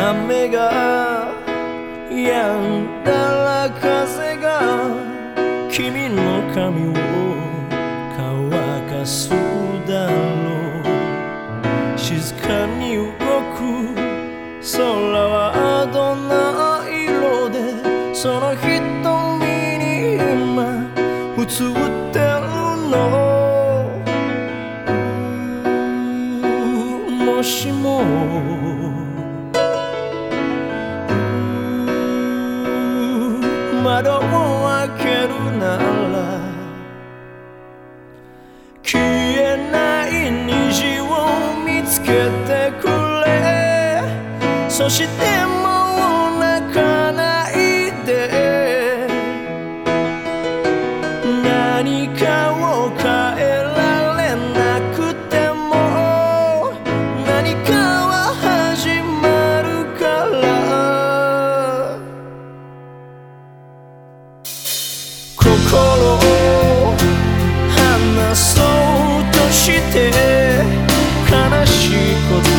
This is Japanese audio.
雨がやんだら風が君の髪を乾かすだろう静かに動く空はどんな色でその瞳に今映ってるの。もしも窓を開けるなら消えない虹を見つけてくれ。そして chico